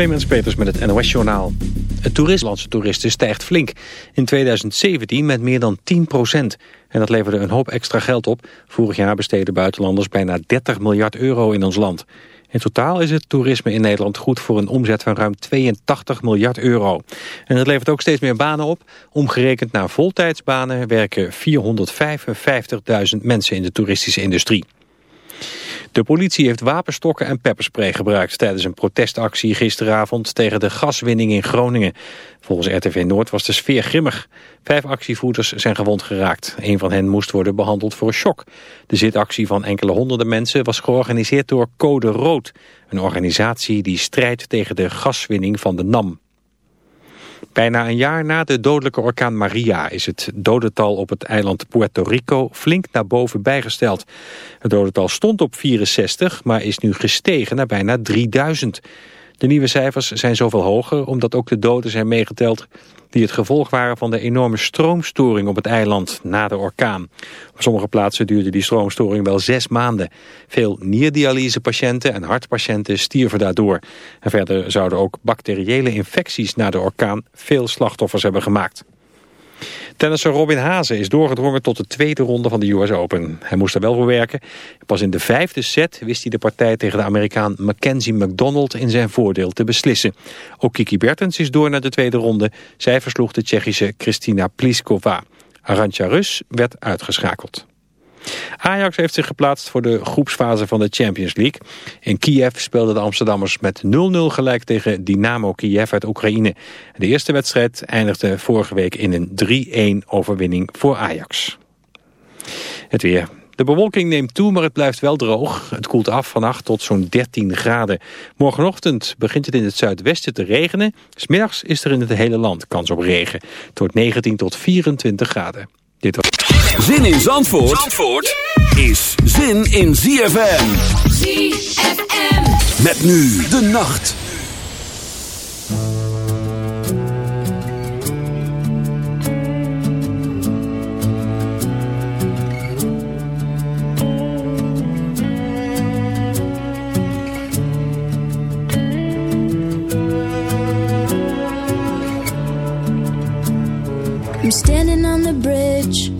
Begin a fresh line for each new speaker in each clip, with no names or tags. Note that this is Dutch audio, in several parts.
Clemens Peters met het NOS Journaal. Het toeristische toeristen stijgt flink. In 2017 met meer dan 10 procent. En dat leverde een hoop extra geld op. Vorig jaar besteden buitenlanders bijna 30 miljard euro in ons land. In totaal is het toerisme in Nederland goed voor een omzet van ruim 82 miljard euro. En het levert ook steeds meer banen op. Omgerekend naar voltijdsbanen werken 455.000 mensen in de toeristische industrie. De politie heeft wapenstokken en pepperspray gebruikt tijdens een protestactie gisteravond tegen de gaswinning in Groningen. Volgens RTV Noord was de sfeer grimmig. Vijf actievoerders zijn gewond geraakt. Een van hen moest worden behandeld voor shock. De zitactie van enkele honderden mensen was georganiseerd door Code Rood, een organisatie die strijdt tegen de gaswinning van de NAM. Bijna een jaar na de dodelijke orkaan Maria is het dodental op het eiland Puerto Rico flink naar boven bijgesteld. Het dodental stond op 64, maar is nu gestegen naar bijna 3000. De nieuwe cijfers zijn zoveel hoger omdat ook de doden zijn meegeteld die het gevolg waren van de enorme stroomstoring op het eiland na de orkaan. Op sommige plaatsen duurde die stroomstoring wel zes maanden. Veel nierdialysepatiënten en hartpatiënten stierven daardoor. En verder zouden ook bacteriële infecties na de orkaan veel slachtoffers hebben gemaakt. Tennisser Robin Hazen is doorgedrongen tot de tweede ronde van de US Open. Hij moest er wel voor werken. Pas in de vijfde set wist hij de partij tegen de Amerikaan Mackenzie McDonald in zijn voordeel te beslissen. Ook Kiki Bertens is door naar de tweede ronde. Zij versloeg de Tsjechische Kristina Pliskova. Arantja Rus werd uitgeschakeld. Ajax heeft zich geplaatst voor de groepsfase van de Champions League. In Kiev speelden de Amsterdammers met 0-0 gelijk tegen Dynamo Kiev uit Oekraïne. De eerste wedstrijd eindigde vorige week in een 3-1 overwinning voor Ajax. Het weer. De bewolking neemt toe, maar het blijft wel droog. Het koelt af vannacht tot zo'n 13 graden. Morgenochtend begint het in het zuidwesten te regenen. Smiddags is er in het hele land kans op regen. Tot 19 tot 24 graden. Dit was...
Zin in Zandvoort, Zandvoort is zin in ZFM.
ZFM.
Met nu de nacht.
I'm standing on the bridge.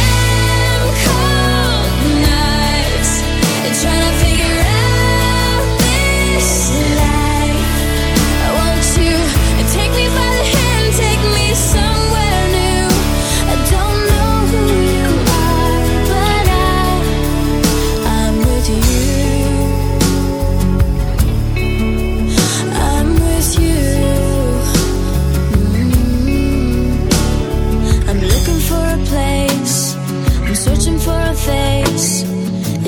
Trying to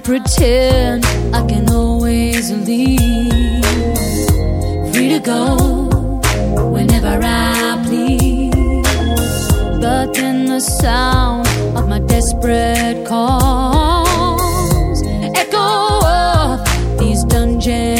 pretend I can always leave. Free to go whenever I please. But then the sound of my desperate calls, echo up these dungeons.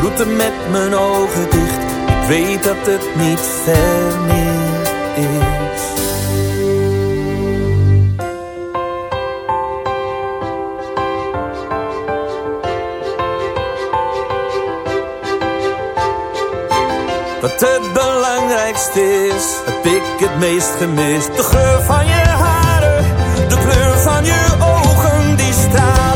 route met mijn ogen dicht. Ik weet dat het niet ver meer is. Wat het belangrijkste is, heb ik het meest gemist. De geur van je haren, de kleur van je ogen, die stralende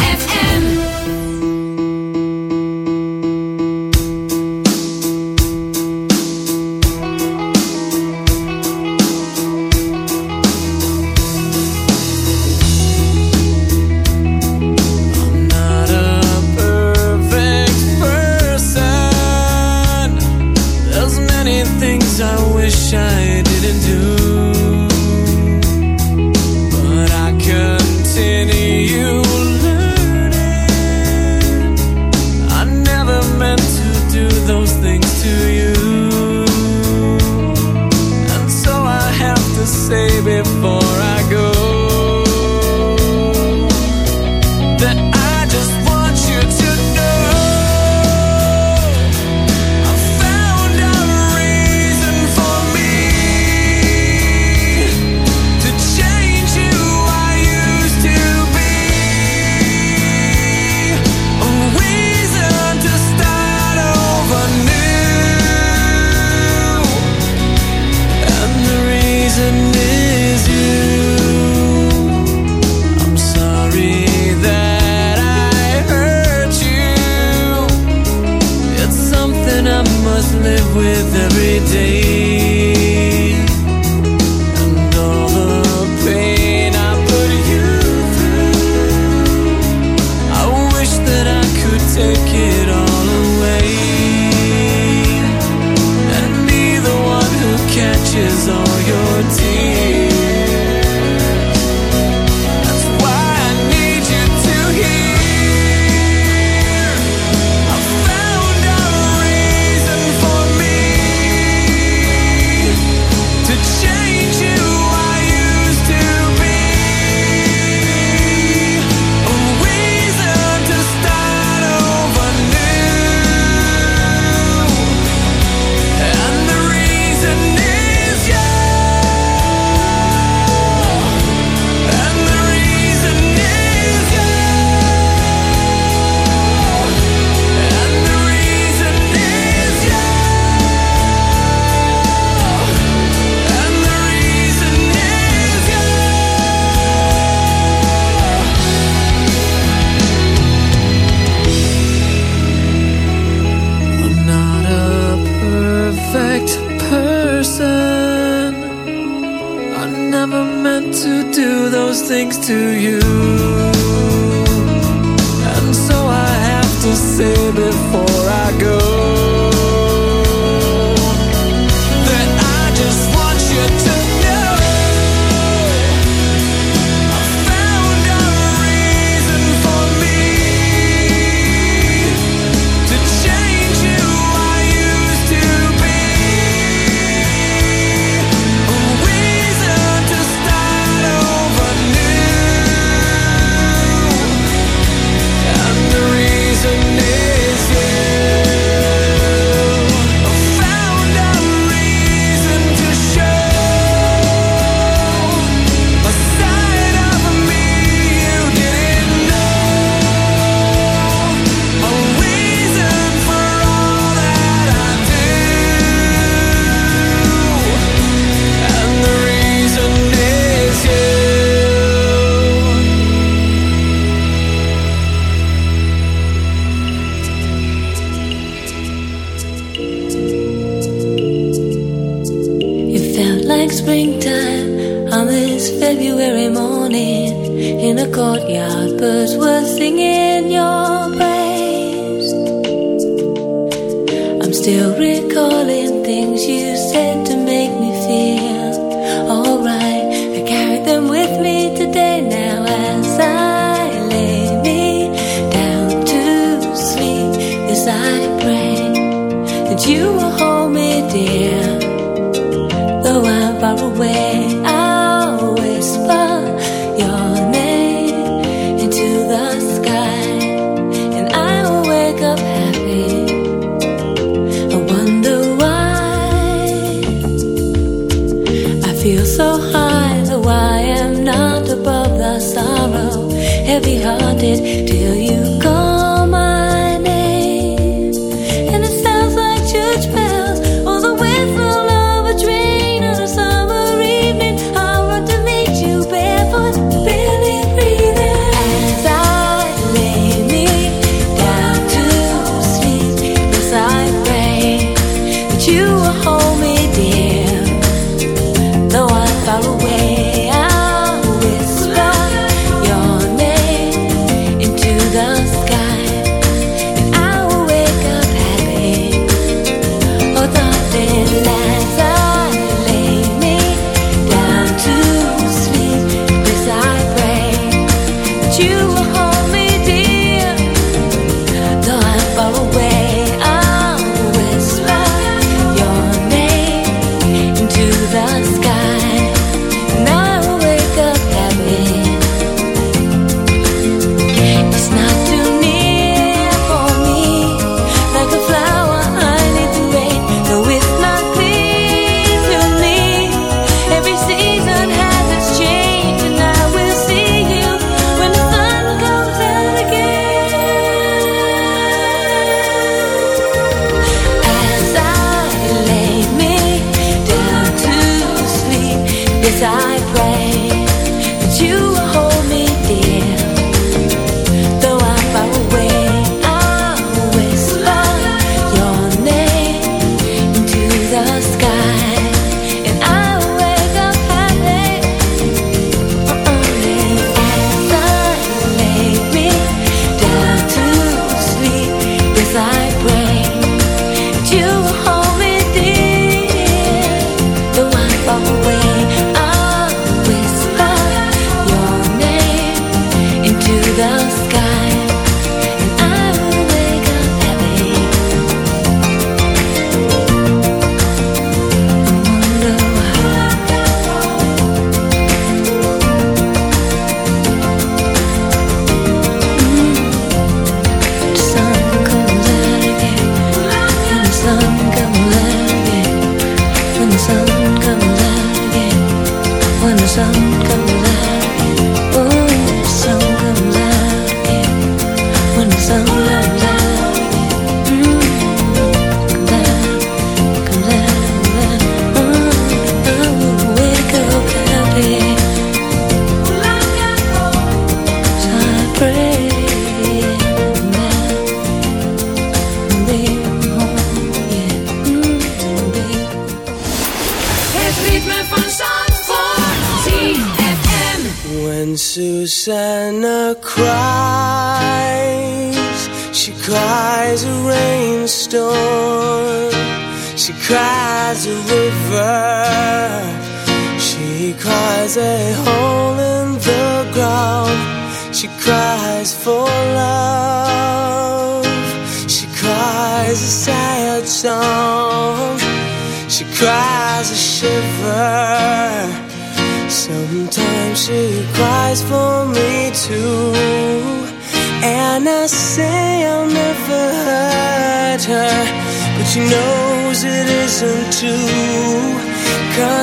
heavy hearted.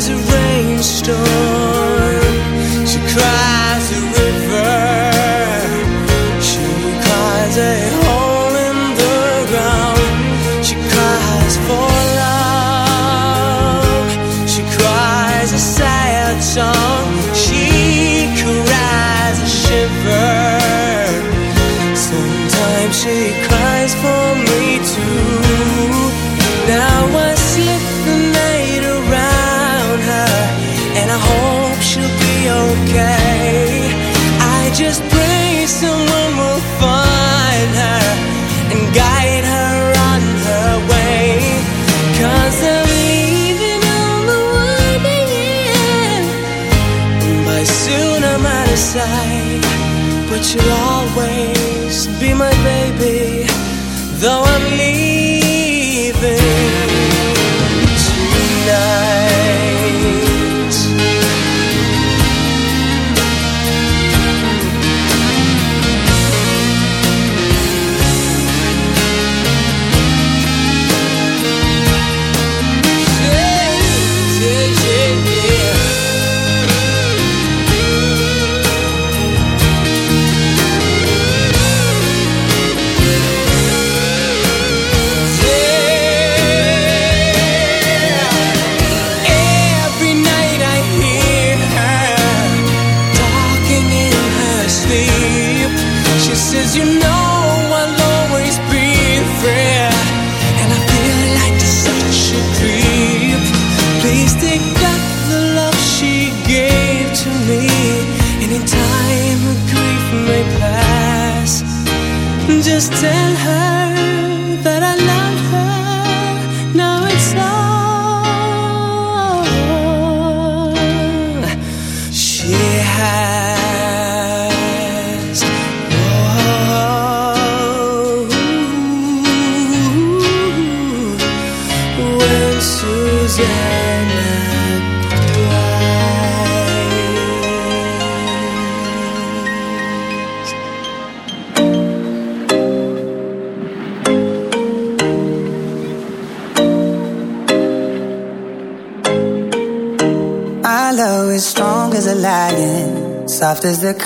As a rainstorm. She cried.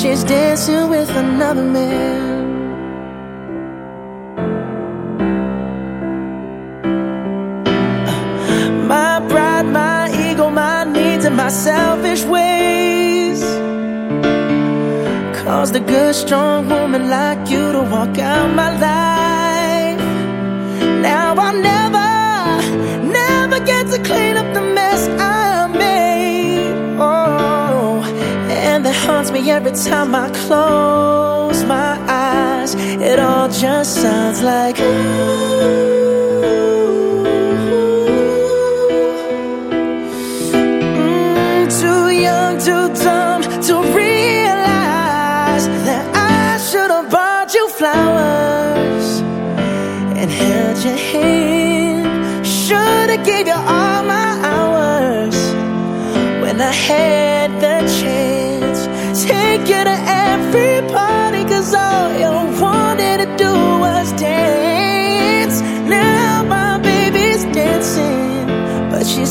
she's dancing with another man. My pride, my ego, my needs, and my selfish ways caused a good, strong woman like you to walk out my life. Now I'll never, never get to clean up me every time I close my eyes. It all just sounds like ooh. Mm, too young, too dumb to realize that I should have bought you flowers and held your hand. Should have gave you all my hours when I had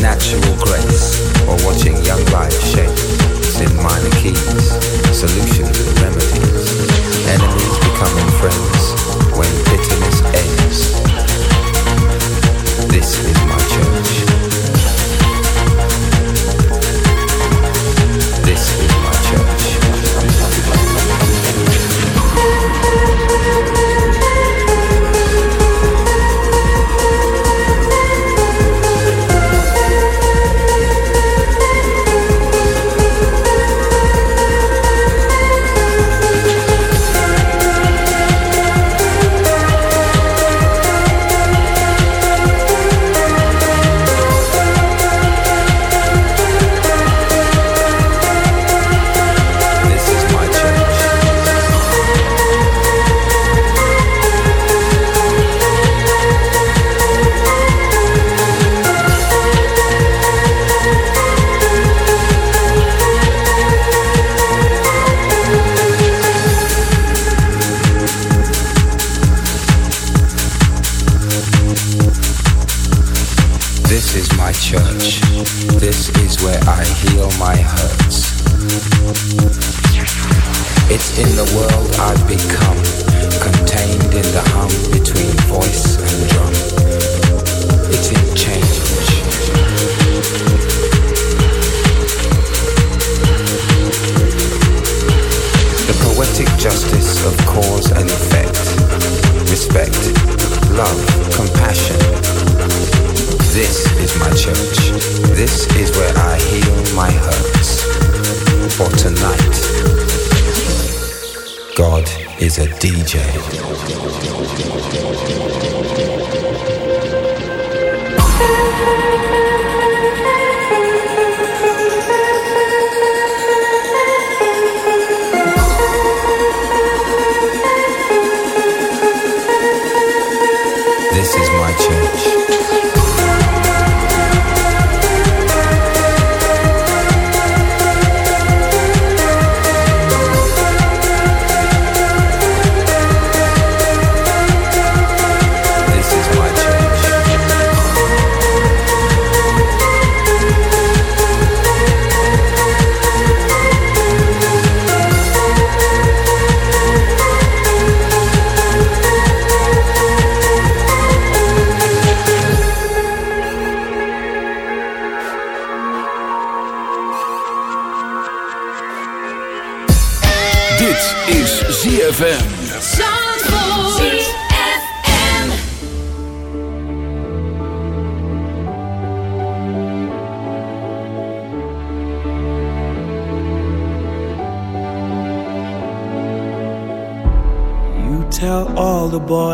Natural grace or watching young life shape. In minor keys, solutions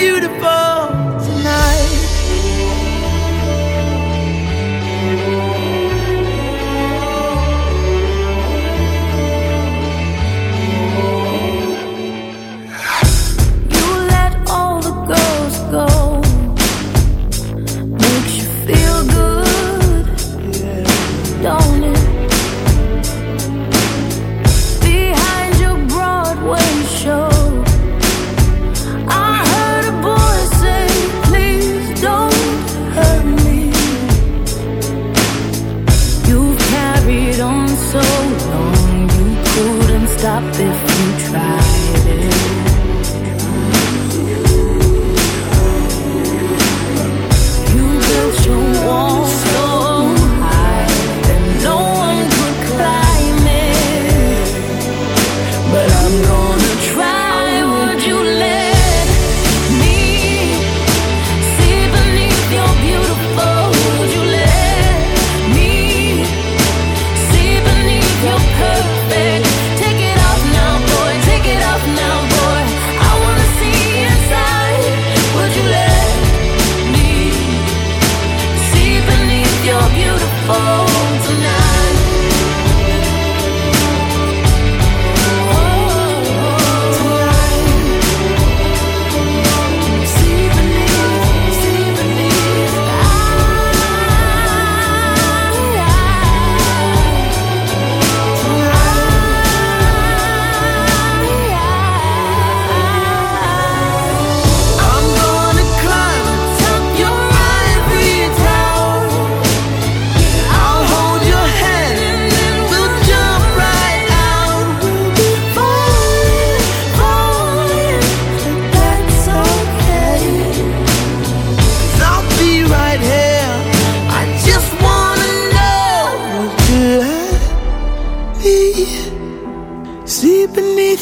beautiful